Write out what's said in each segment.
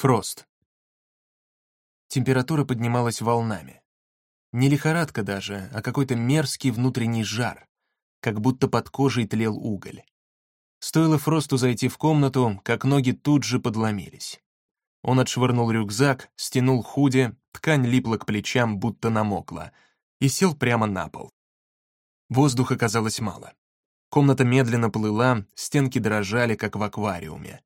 Фрост. Температура поднималась волнами. Не лихорадка даже, а какой-то мерзкий внутренний жар, как будто под кожей тлел уголь. Стоило Фросту зайти в комнату, как ноги тут же подломились. Он отшвырнул рюкзак, стянул худи, ткань липла к плечам, будто намокла, и сел прямо на пол. Воздуха казалось мало. Комната медленно плыла, стенки дрожали, как в аквариуме.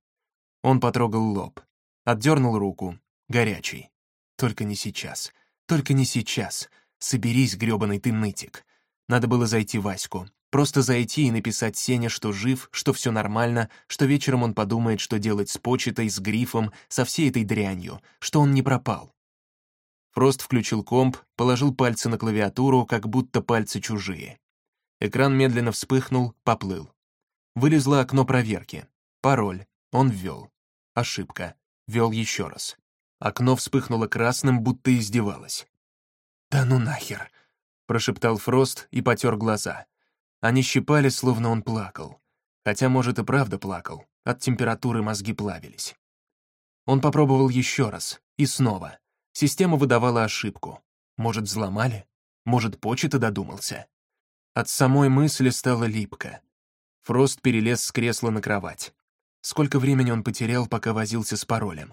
Он потрогал лоб, отдернул руку, горячий. Только не сейчас. Только не сейчас. Соберись, грёбаный ты нытик. Надо было зайти Ваську. Просто зайти и написать Сене, что жив, что все нормально, что вечером он подумает, что делать с почтой, с грифом, со всей этой дрянью, что он не пропал. Фрост включил комп, положил пальцы на клавиатуру, как будто пальцы чужие. Экран медленно вспыхнул, поплыл. Вылезло окно проверки. Пароль. Он ввел. Ошибка. Вел еще раз. Окно вспыхнуло красным, будто издевалось. «Да ну нахер!» — прошептал Фрост и потер глаза. Они щипали, словно он плакал. Хотя, может, и правда плакал. От температуры мозги плавились. Он попробовал еще раз. И снова. Система выдавала ошибку. Может, взломали? Может, почта додумался? От самой мысли стало липко. Фрост перелез с кресла на кровать. Сколько времени он потерял, пока возился с паролем?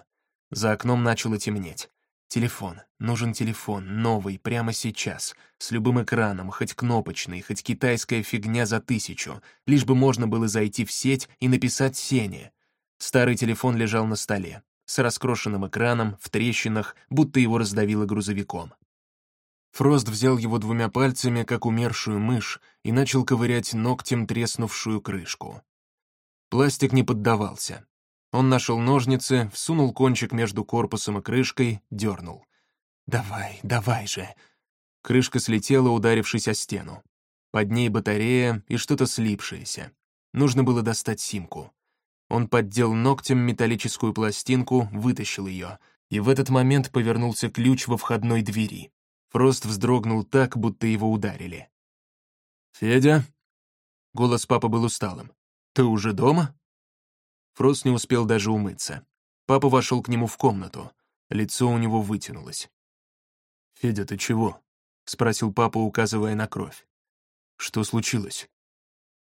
За окном начало темнеть. Телефон. Нужен телефон, новый, прямо сейчас, с любым экраном, хоть кнопочный, хоть китайская фигня за тысячу, лишь бы можно было зайти в сеть и написать Сене. Старый телефон лежал на столе, с раскрошенным экраном, в трещинах, будто его раздавило грузовиком. Фрост взял его двумя пальцами, как умершую мышь, и начал ковырять ногтем треснувшую крышку. Пластик не поддавался. Он нашел ножницы, всунул кончик между корпусом и крышкой, дернул. «Давай, давай же!» Крышка слетела, ударившись о стену. Под ней батарея и что-то слипшееся. Нужно было достать симку. Он поддел ногтем металлическую пластинку, вытащил ее, и в этот момент повернулся ключ во входной двери. Фрост вздрогнул так, будто его ударили. «Федя?» Голос папы был усталым. «Ты уже дома?» Фрост не успел даже умыться. Папа вошел к нему в комнату. Лицо у него вытянулось. «Федя, ты чего?» — спросил папа, указывая на кровь. «Что случилось?»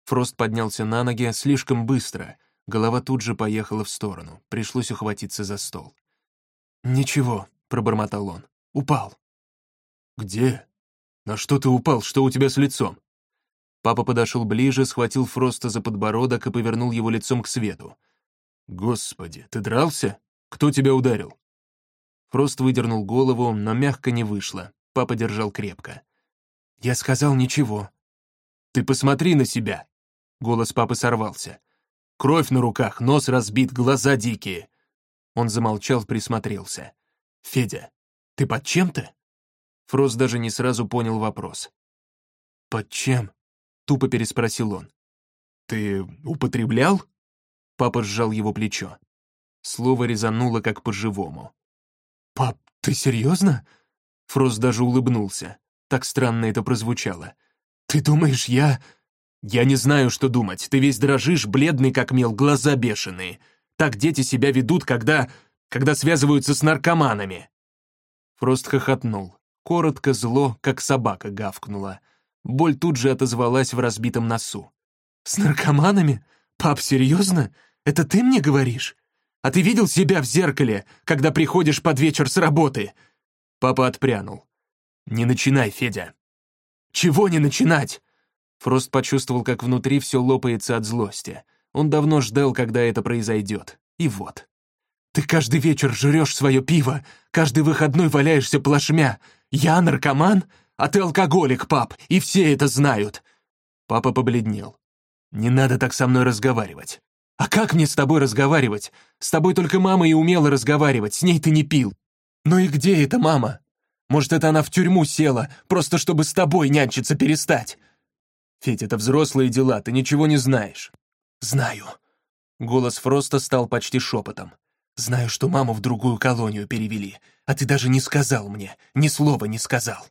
Фрост поднялся на ноги слишком быстро. Голова тут же поехала в сторону. Пришлось ухватиться за стол. «Ничего», — пробормотал он. «Упал». «Где? На что ты упал? Что у тебя с лицом?» Папа подошел ближе, схватил Фроста за подбородок и повернул его лицом к свету. «Господи, ты дрался? Кто тебя ударил?» Фрост выдернул голову, но мягко не вышло. Папа держал крепко. «Я сказал ничего». «Ты посмотри на себя!» Голос папы сорвался. «Кровь на руках, нос разбит, глаза дикие». Он замолчал, присмотрелся. «Федя, ты под чем-то?» Фрост даже не сразу понял вопрос. «Под чем?» — тупо переспросил он. «Ты употреблял?» Папа сжал его плечо. Слово резануло как по-живому. «Пап, ты серьезно?» Фрост даже улыбнулся. Так странно это прозвучало. «Ты думаешь, я...» «Я не знаю, что думать. Ты весь дрожишь, бледный как мел, глаза бешеные. Так дети себя ведут, когда... когда связываются с наркоманами». Фрост хохотнул. Коротко, зло, как собака гавкнула. Боль тут же отозвалась в разбитом носу. «С наркоманами? Пап, серьезно? Это ты мне говоришь? А ты видел себя в зеркале, когда приходишь под вечер с работы?» Папа отпрянул. «Не начинай, Федя». «Чего не начинать?» Фрост почувствовал, как внутри все лопается от злости. Он давно ждал, когда это произойдет. И вот. «Ты каждый вечер жрешь свое пиво, каждый выходной валяешься плашмя. Я наркоман? А ты алкоголик, пап, и все это знают!» Папа побледнел. «Не надо так со мной разговаривать». «А как мне с тобой разговаривать? С тобой только мама и умела разговаривать, с ней ты не пил». «Ну и где эта мама? Может, это она в тюрьму села, просто чтобы с тобой нянчиться перестать?» «Федь, это взрослые дела, ты ничего не знаешь». «Знаю». Голос Фроста стал почти шепотом. «Знаю, что маму в другую колонию перевели, а ты даже не сказал мне, ни слова не сказал».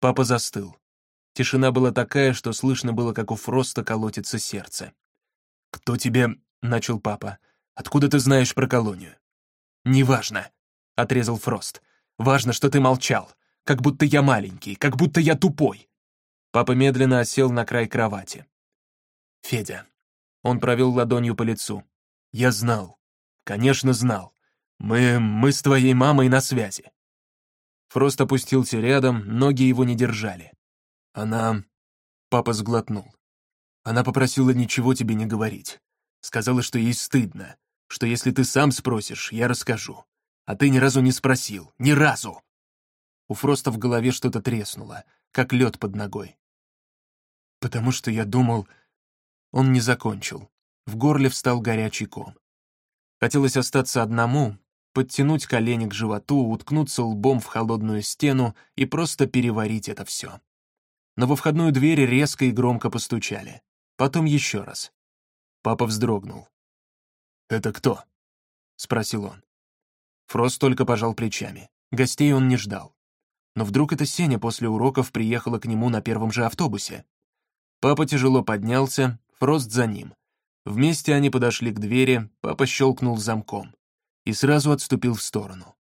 Папа застыл. Тишина была такая, что слышно было, как у Фроста колотится сердце. «Кто тебе...» — начал папа. «Откуда ты знаешь про колонию?» «Неважно», — отрезал Фрост. «Важно, что ты молчал. Как будто я маленький, как будто я тупой». Папа медленно осел на край кровати. «Федя». Он провел ладонью по лицу. «Я знал. Конечно, знал. Мы... мы с твоей мамой на связи». Фрост опустился рядом, ноги его не держали. Она... Папа сглотнул. Она попросила ничего тебе не говорить. Сказала, что ей стыдно, что если ты сам спросишь, я расскажу. А ты ни разу не спросил. Ни разу!» У Фроста в голове что-то треснуло, как лед под ногой. «Потому что я думал...» Он не закончил. В горле встал горячий ком. Хотелось остаться одному, подтянуть колени к животу, уткнуться лбом в холодную стену и просто переварить это все. Но во входную дверь резко и громко постучали. Потом еще раз. Папа вздрогнул. «Это кто?» — спросил он. Фрост только пожал плечами. Гостей он не ждал. Но вдруг эта Сеня после уроков приехала к нему на первом же автобусе. Папа тяжело поднялся, Фрост за ним. Вместе они подошли к двери, папа щелкнул замком и сразу отступил в сторону.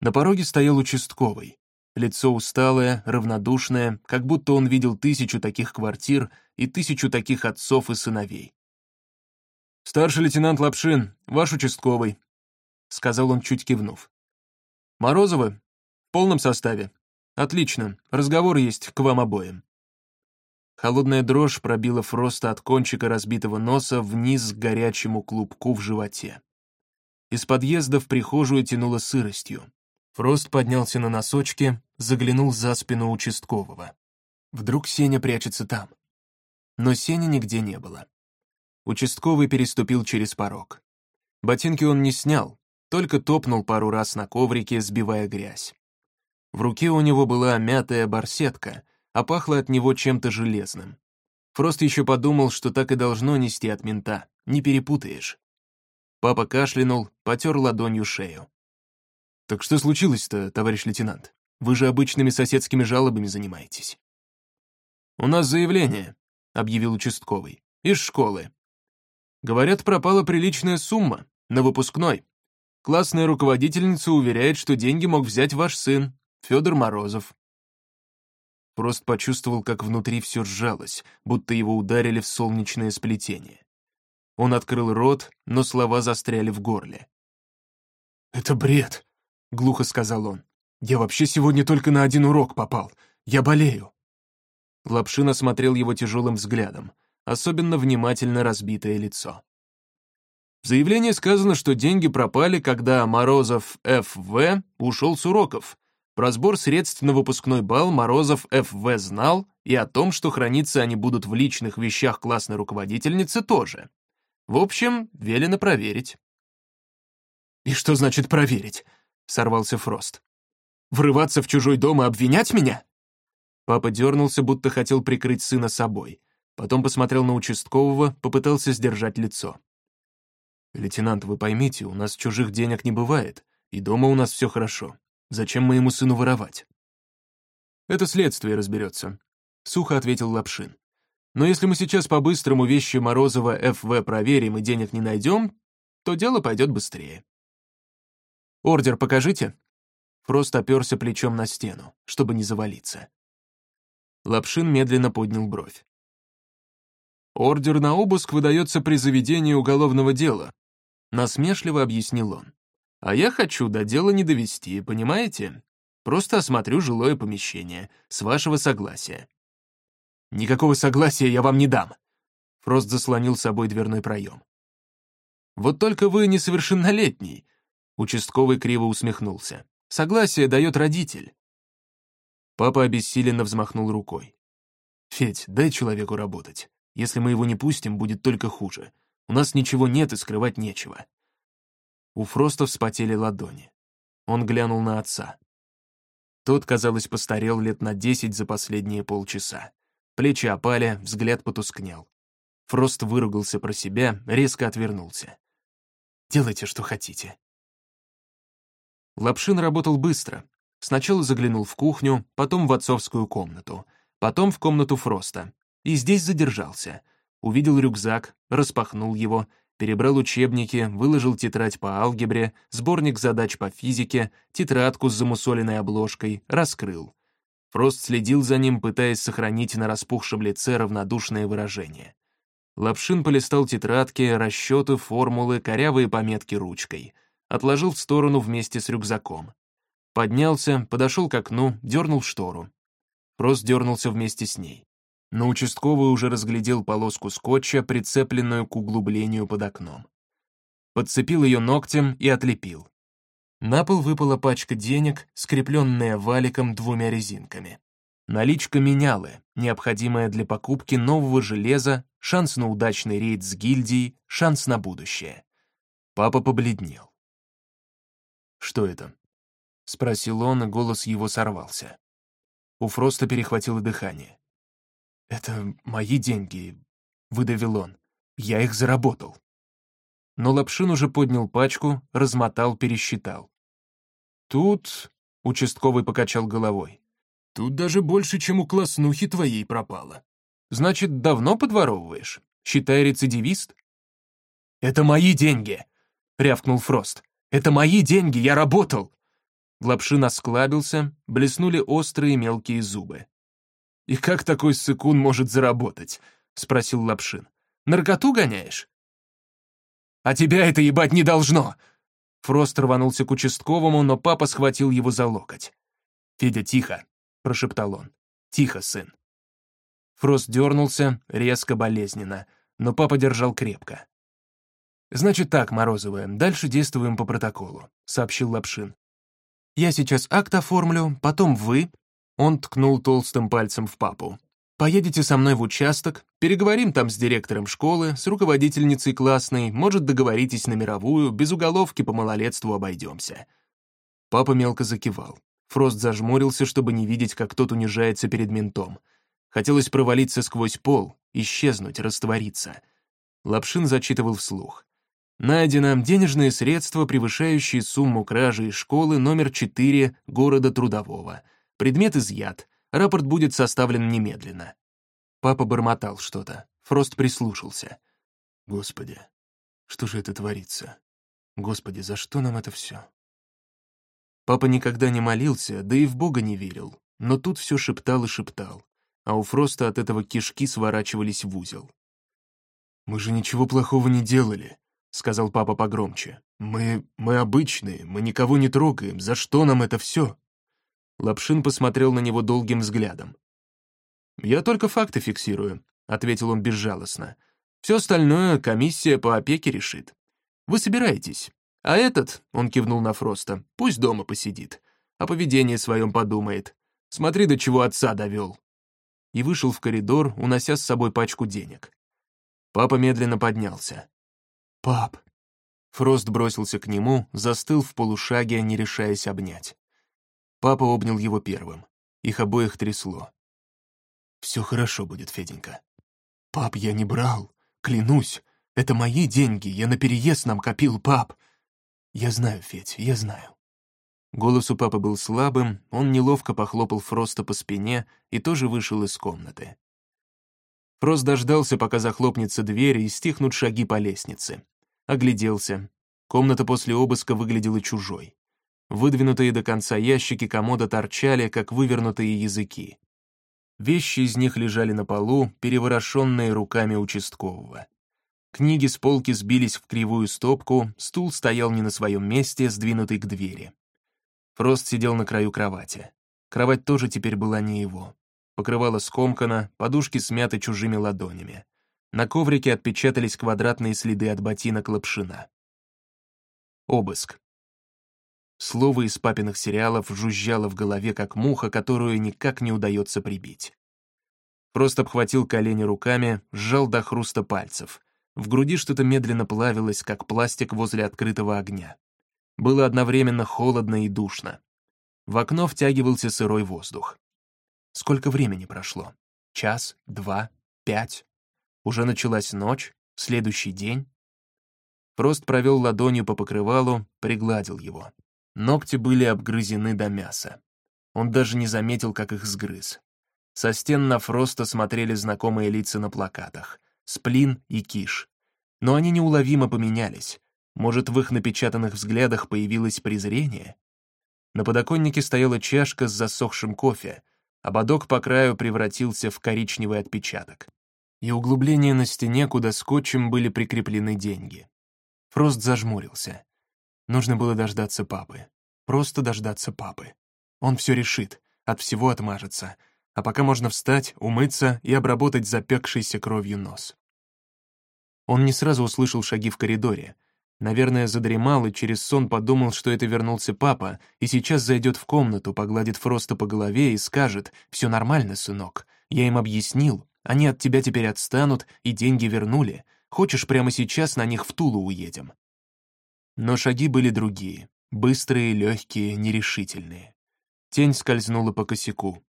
На пороге стоял участковый. Лицо усталое, равнодушное, как будто он видел тысячу таких квартир и тысячу таких отцов и сыновей. «Старший лейтенант Лапшин, ваш участковый», — сказал он, чуть кивнув. «Морозовы? В полном составе. Отлично, разговор есть к вам обоим». Холодная дрожь пробила Фроста от кончика разбитого носа вниз к горячему клубку в животе. Из подъезда в прихожую тянуло сыростью. Фрост поднялся на носочки, заглянул за спину участкового. Вдруг Сеня прячется там. Но Сени нигде не было. Участковый переступил через порог. Ботинки он не снял, только топнул пару раз на коврике, сбивая грязь. В руке у него была мятая барсетка, а пахло от него чем-то железным. Фрост еще подумал, что так и должно нести от мента, не перепутаешь. Папа кашлянул, потер ладонью шею. «Так что случилось-то, товарищ лейтенант? Вы же обычными соседскими жалобами занимаетесь». «У нас заявление», — объявил участковый, — «из школы. Говорят, пропала приличная сумма, на выпускной. Классная руководительница уверяет, что деньги мог взять ваш сын, Федор Морозов». Просто почувствовал, как внутри все сжалось, будто его ударили в солнечное сплетение. Он открыл рот, но слова застряли в горле. «Это бред», — глухо сказал он. «Я вообще сегодня только на один урок попал. Я болею». Лапшин осмотрел его тяжелым взглядом, особенно внимательно разбитое лицо. В заявлении сказано, что деньги пропали, когда Морозов Ф.В. ушел с уроков. Про сбор средств на выпускной бал Морозов Ф.В. знал, и о том, что храниться они будут в личных вещах классной руководительницы, тоже. В общем, велено проверить. «И что значит проверить?» — сорвался Фрост. «Врываться в чужой дом и обвинять меня?» Папа дернулся, будто хотел прикрыть сына собой. Потом посмотрел на участкового, попытался сдержать лицо. «Лейтенант, вы поймите, у нас чужих денег не бывает, и дома у нас все хорошо. Зачем моему сыну воровать?» «Это следствие разберется», — сухо ответил Лапшин. «Но если мы сейчас по-быстрому вещи Морозова ФВ проверим и денег не найдем, то дело пойдет быстрее». «Ордер покажите». Фрост оперся плечом на стену, чтобы не завалиться. Лапшин медленно поднял бровь. «Ордер на обыск выдается при заведении уголовного дела», насмешливо объяснил он. «А я хочу до дела не довести, понимаете? Просто осмотрю жилое помещение, с вашего согласия». «Никакого согласия я вам не дам», Фрост заслонил собой дверной проем. «Вот только вы несовершеннолетний, Участковый криво усмехнулся. «Согласие дает родитель». Папа обессиленно взмахнул рукой. «Федь, дай человеку работать. Если мы его не пустим, будет только хуже. У нас ничего нет и скрывать нечего». У Фроста вспотели ладони. Он глянул на отца. Тот, казалось, постарел лет на десять за последние полчаса. Плечи опали, взгляд потускнел. Фрост выругался про себя, резко отвернулся. «Делайте, что хотите. Лапшин работал быстро. Сначала заглянул в кухню, потом в отцовскую комнату, потом в комнату Фроста. И здесь задержался. Увидел рюкзак, распахнул его, Перебрал учебники, выложил тетрадь по алгебре, сборник задач по физике, тетрадку с замусоленной обложкой, раскрыл. Фрост следил за ним, пытаясь сохранить на распухшем лице равнодушное выражение. Лапшин полистал тетрадки, расчеты, формулы, корявые пометки ручкой. Отложил в сторону вместе с рюкзаком. Поднялся, подошел к окну, дернул штору. Фрост дернулся вместе с ней. Но участковый уже разглядел полоску скотча, прицепленную к углублению под окном. Подцепил ее ногтем и отлепил. На пол выпала пачка денег, скрепленная валиком двумя резинками. Наличка менялы, необходимая для покупки нового железа, шанс на удачный рейд с гильдией, шанс на будущее. Папа побледнел. «Что это?» — спросил он, и голос его сорвался. У Фроста перехватило дыхание. «Это мои деньги», — выдавил он. «Я их заработал». Но Лапшин уже поднял пачку, размотал, пересчитал. «Тут...» — участковый покачал головой. «Тут даже больше, чем у класснухи твоей пропало. Значит, давно подворовываешь? Считай рецидивист?» «Это мои деньги!» — рявкнул Фрост. «Это мои деньги, я работал!» Лапшин осклабился, блеснули острые мелкие зубы. «И как такой сыкун может заработать?» — спросил Лапшин. «Наркоту гоняешь?» «А тебя это ебать не должно!» Фрост рванулся к участковому, но папа схватил его за локоть. «Федя, тихо!» — прошептал он. «Тихо, сын!» Фрост дернулся, резко, болезненно, но папа держал крепко. «Значит так, Морозовая, дальше действуем по протоколу», — сообщил Лапшин. «Я сейчас акт оформлю, потом вы, он ткнул толстым пальцем в папу. «Поедете со мной в участок, переговорим там с директором школы, с руководительницей классной, может, договоритесь на мировую, без уголовки по малолетству обойдемся». Папа мелко закивал. Фрост зажмурился, чтобы не видеть, как тот унижается перед ментом. Хотелось провалиться сквозь пол, исчезнуть, раствориться. Лапшин зачитывал вслух. Найдено денежные средства, превышающие сумму кражи из школы номер 4 города Трудового — Предмет изъят. Рапорт будет составлен немедленно. Папа бормотал что-то. Фрост прислушался. Господи, что же это творится? Господи, за что нам это все? Папа никогда не молился, да и в Бога не верил, но тут все шептал и шептал, а у Фроста от этого кишки сворачивались в узел. «Мы же ничего плохого не делали», — сказал папа погромче. «Мы... мы обычные, мы никого не трогаем, за что нам это все?» Лапшин посмотрел на него долгим взглядом. «Я только факты фиксирую», — ответил он безжалостно. «Все остальное комиссия по опеке решит. Вы собираетесь. А этот, — он кивнул на Фроста, — пусть дома посидит. О поведении своем подумает. Смотри, до чего отца довел». И вышел в коридор, унося с собой пачку денег. Папа медленно поднялся. «Пап!» Фрост бросился к нему, застыл в полушаге, не решаясь обнять. Папа обнял его первым. Их обоих трясло. «Все хорошо будет, Феденька». «Пап, я не брал. Клянусь. Это мои деньги. Я на переезд нам копил, пап». «Я знаю, Федь, я знаю». Голос у папы был слабым, он неловко похлопал Фроста по спине и тоже вышел из комнаты. Фрост дождался, пока захлопнется дверь и стихнут шаги по лестнице. Огляделся. Комната после обыска выглядела чужой. Выдвинутые до конца ящики комода торчали, как вывернутые языки. Вещи из них лежали на полу, переворошенные руками участкового. Книги с полки сбились в кривую стопку, стул стоял не на своем месте, сдвинутый к двери. Фрост сидел на краю кровати. Кровать тоже теперь была не его. Покрывало скомкано, подушки смяты чужими ладонями. На коврике отпечатались квадратные следы от ботинок лапшина. Обыск. Слово из папиных сериалов жужжало в голове, как муха, которую никак не удается прибить. Просто обхватил колени руками, сжал до хруста пальцев. В груди что-то медленно плавилось, как пластик возле открытого огня. Было одновременно холодно и душно. В окно втягивался сырой воздух. Сколько времени прошло? Час? Два? Пять? Уже началась ночь? Следующий день? Прост провел ладонью по покрывалу, пригладил его. Ногти были обгрызены до мяса. Он даже не заметил, как их сгрыз. Со стен на Фроста смотрели знакомые лица на плакатах. Сплин и Киш. но они неуловимо поменялись. Может, в их напечатанных взглядах появилось презрение? На подоконнике стояла чашка с засохшим кофе, ободок по краю превратился в коричневый отпечаток. И углубление на стене, куда скотчем были прикреплены деньги. Фрост зажмурился. Нужно было дождаться папы. Просто дождаться папы. Он все решит, от всего отмажется, а пока можно встать, умыться и обработать запекшийся кровью нос. Он не сразу услышал шаги в коридоре. Наверное, задремал и через сон подумал, что это вернулся папа, и сейчас зайдет в комнату, погладит Фроста по голове и скажет «Все нормально, сынок. Я им объяснил. Они от тебя теперь отстанут и деньги вернули. Хочешь, прямо сейчас на них в Тулу уедем?» Но шаги были другие. Быстрые, легкие, нерешительные. Тень скользнула по косяку.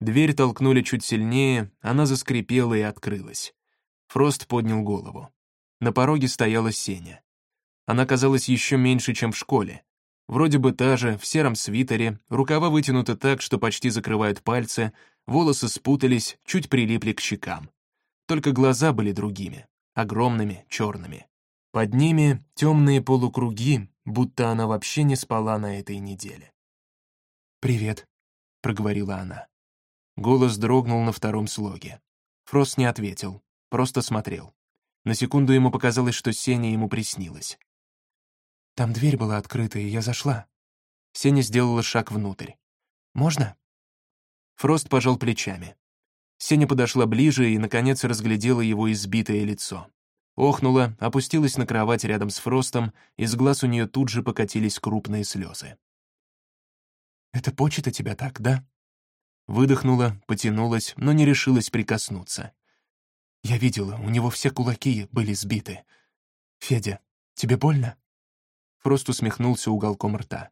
Дверь толкнули чуть сильнее, она заскрипела и открылась. Фрост поднял голову. На пороге стояла Сеня. Она казалась еще меньше, чем в школе. Вроде бы та же, в сером свитере, рукава вытянуты так, что почти закрывают пальцы, волосы спутались, чуть прилипли к щекам. Только глаза были другими, огромными, черными. Под ними темные полукруги, будто она вообще не спала на этой неделе. «Привет», — проговорила она. Голос дрогнул на втором слоге. Фрост не ответил, просто смотрел. На секунду ему показалось, что Сеня ему приснилась. «Там дверь была открыта, и я зашла». Сеня сделала шаг внутрь. «Можно?» Фрост пожал плечами. Сеня подошла ближе и, наконец, разглядела его избитое лицо. Охнула, опустилась на кровать рядом с Фростом, из глаз у нее тут же покатились крупные слезы. «Это почта тебя так, да?» Выдохнула, потянулась, но не решилась прикоснуться. Я видела, у него все кулаки были сбиты. «Федя, тебе больно?» Фрост усмехнулся уголком рта.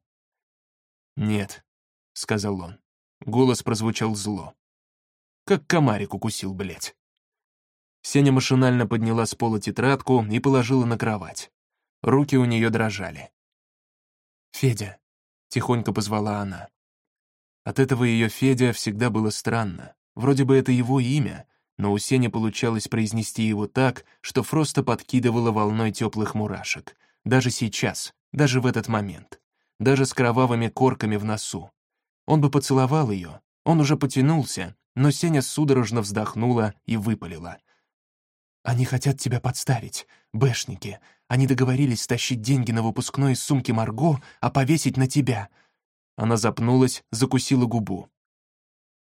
«Нет», — сказал он. Голос прозвучал зло. Как комарик укусил, блядь. Сеня машинально подняла с пола тетрадку и положила на кровать. Руки у нее дрожали. «Федя», — тихонько позвала она. От этого ее Федя всегда было странно. Вроде бы это его имя, но у Сени получалось произнести его так, что Фроста подкидывало волной теплых мурашек. Даже сейчас, даже в этот момент. Даже с кровавыми корками в носу. Он бы поцеловал ее, он уже потянулся, но Сеня судорожно вздохнула и выпалила — они хотят тебя подставить, бэшники. Они договорились стащить деньги на выпускной из сумки Марго, а повесить на тебя». Она запнулась, закусила губу.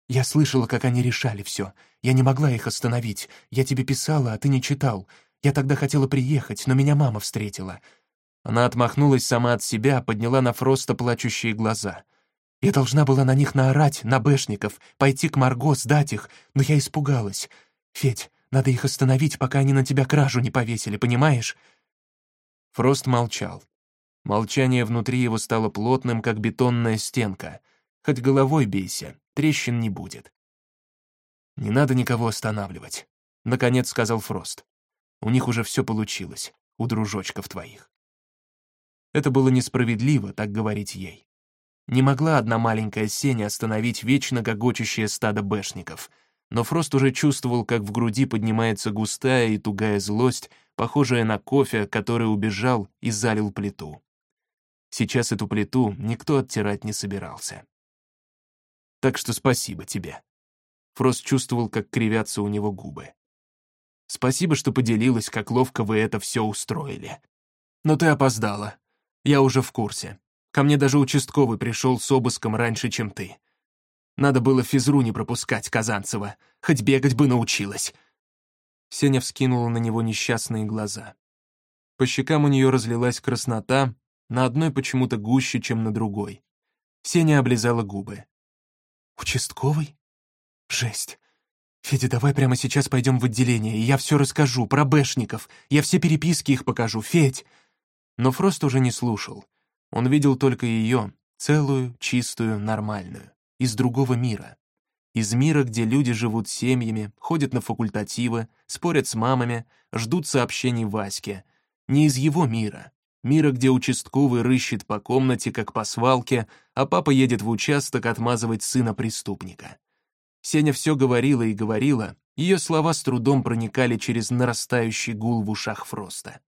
«Я слышала, как они решали все. Я не могла их остановить. Я тебе писала, а ты не читал. Я тогда хотела приехать, но меня мама встретила». Она отмахнулась сама от себя, подняла на Фроста плачущие глаза. «Я должна была на них наорать, на бэшников, пойти к Марго, сдать их, но я испугалась. Федь, надо их остановить, пока они на тебя кражу не повесили, понимаешь?» Фрост молчал. Молчание внутри его стало плотным, как бетонная стенка. Хоть головой бейся, трещин не будет. «Не надо никого останавливать», — наконец сказал Фрост. «У них уже все получилось, у дружочков твоих». Это было несправедливо, так говорить ей. Не могла одна маленькая Сеня остановить вечно гогочущее стадо бэшников — но Фрост уже чувствовал, как в груди поднимается густая и тугая злость, похожая на кофе, который убежал и залил плиту. Сейчас эту плиту никто оттирать не собирался. Так что спасибо тебе. Фрост чувствовал, как кривятся у него губы. Спасибо, что поделилась, как ловко вы это все устроили. Но ты опоздала. Я уже в курсе. Ко мне даже участковый пришел с обыском раньше, чем ты. Надо было физру не пропускать, Казанцева. Хоть бегать бы научилась. Сеня вскинула на него несчастные глаза. По щекам у нее разлилась краснота, на одной почему-то гуще, чем на другой. Сеня облизала губы. «Участковый? Жесть. Федя, давай прямо сейчас пойдем в отделение, и я все расскажу про бэшников. Я все переписки их покажу, Федь!» Но Фрост уже не слушал. Он видел только ее, целую, чистую, нормальную из другого мира. Из мира, где люди живут семьями, ходят на факультативы, спорят с мамами, ждут сообщений Ваське. Не из его мира. Мира, где участковый рыщет по комнате, как по свалке, а папа едет в участок отмазывать сына преступника. Сеня все говорила и говорила, Ее слова с трудом проникали через нарастающий гул в ушах Фроста.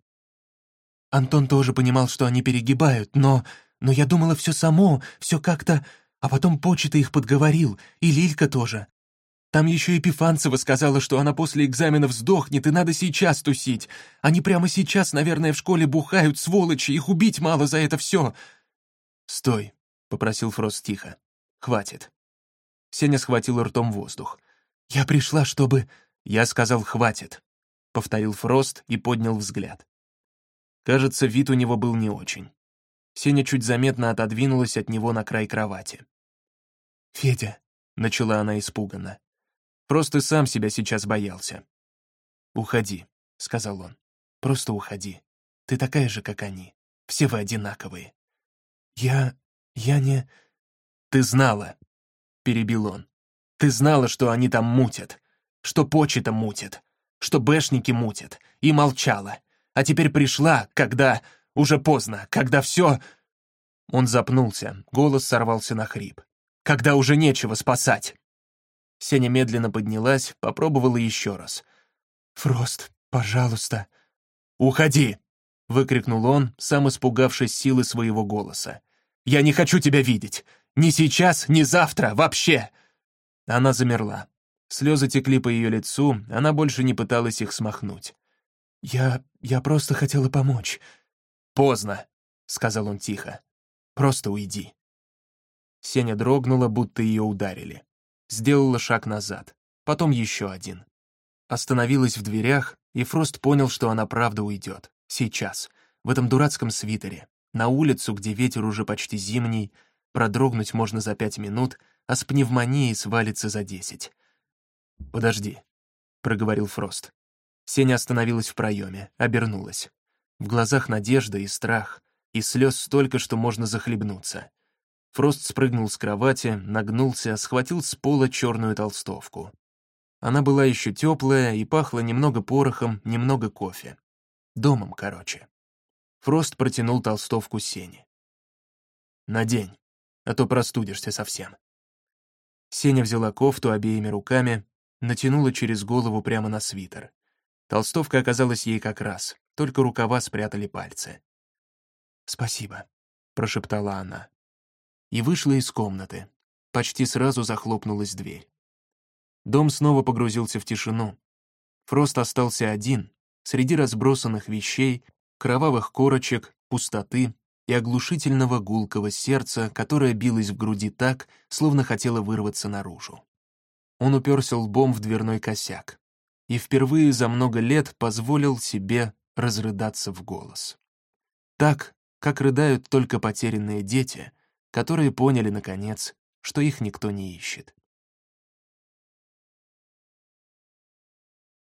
Антон тоже понимал, что они перегибают, но... Но я думала, все само, все как-то... А потом Почта их подговорил, и Лилька тоже. Там еще и Пифанцева сказала, что она после экзаменов сдохнет, и надо сейчас тусить. Они прямо сейчас, наверное, в школе бухают, сволочи, их убить мало за это все. «Стой», — попросил Фрост тихо. «Хватит». Сеня схватил ртом воздух. «Я пришла, чтобы...» «Я сказал, хватит», — повторил Фрост и поднял взгляд. Кажется, вид у него был не очень. Сеня чуть заметно отодвинулась от него на край кровати. «Федя», — начала она испуганно, — «просто сам себя сейчас боялся». «Уходи», — сказал он, — «просто уходи. Ты такая же, как они. Все вы одинаковые». «Я... я не...» «Ты знала», — перебил он. «Ты знала, что они там мутят, что почта мутит, что бэшники мутят, и молчала. А теперь пришла, когда... Уже поздно, когда все...» Он запнулся, голос сорвался на хрип. «Когда уже нечего спасать!» Сеня медленно поднялась, попробовала еще раз. «Фрост, пожалуйста!» «Уходи!» — выкрикнул он, сам испугавшись силы своего голоса. «Я не хочу тебя видеть! Ни сейчас, ни завтра, вообще!» Она замерла. Слезы текли по ее лицу, она больше не пыталась их смахнуть. «Я... я просто хотела помочь. «Поздно», — сказал он тихо. «Просто уйди». Сеня дрогнула, будто ее ударили. Сделала шаг назад, потом еще один. Остановилась в дверях, и Фрост понял, что она правда уйдет. Сейчас, в этом дурацком свитере, на улицу, где ветер уже почти зимний, продрогнуть можно за пять минут, а с пневмонией свалится за десять. «Подожди», — проговорил Фрост. Сеня остановилась в проеме, обернулась. В глазах надежда и страх, и слез столько, что можно захлебнуться. Фрост спрыгнул с кровати, нагнулся, схватил с пола черную толстовку. Она была еще теплая и пахла немного порохом, немного кофе. Домом, короче. Фрост протянул толстовку Сене. «Надень, а то простудишься совсем». Сеня взяла кофту обеими руками, натянула через голову прямо на свитер. Толстовка оказалась ей как раз, только рукава спрятали пальцы. «Спасибо», — прошептала она. И вышла из комнаты. Почти сразу захлопнулась дверь. Дом снова погрузился в тишину. Фрост остался один, среди разбросанных вещей, кровавых корочек, пустоты и оглушительного гулкого сердца, которое билось в груди так, словно хотело вырваться наружу. Он уперся лбом в дверной косяк и впервые за много лет позволил себе разрыдаться в голос. Так, как рыдают только потерянные дети, которые поняли, наконец, что их никто не ищет.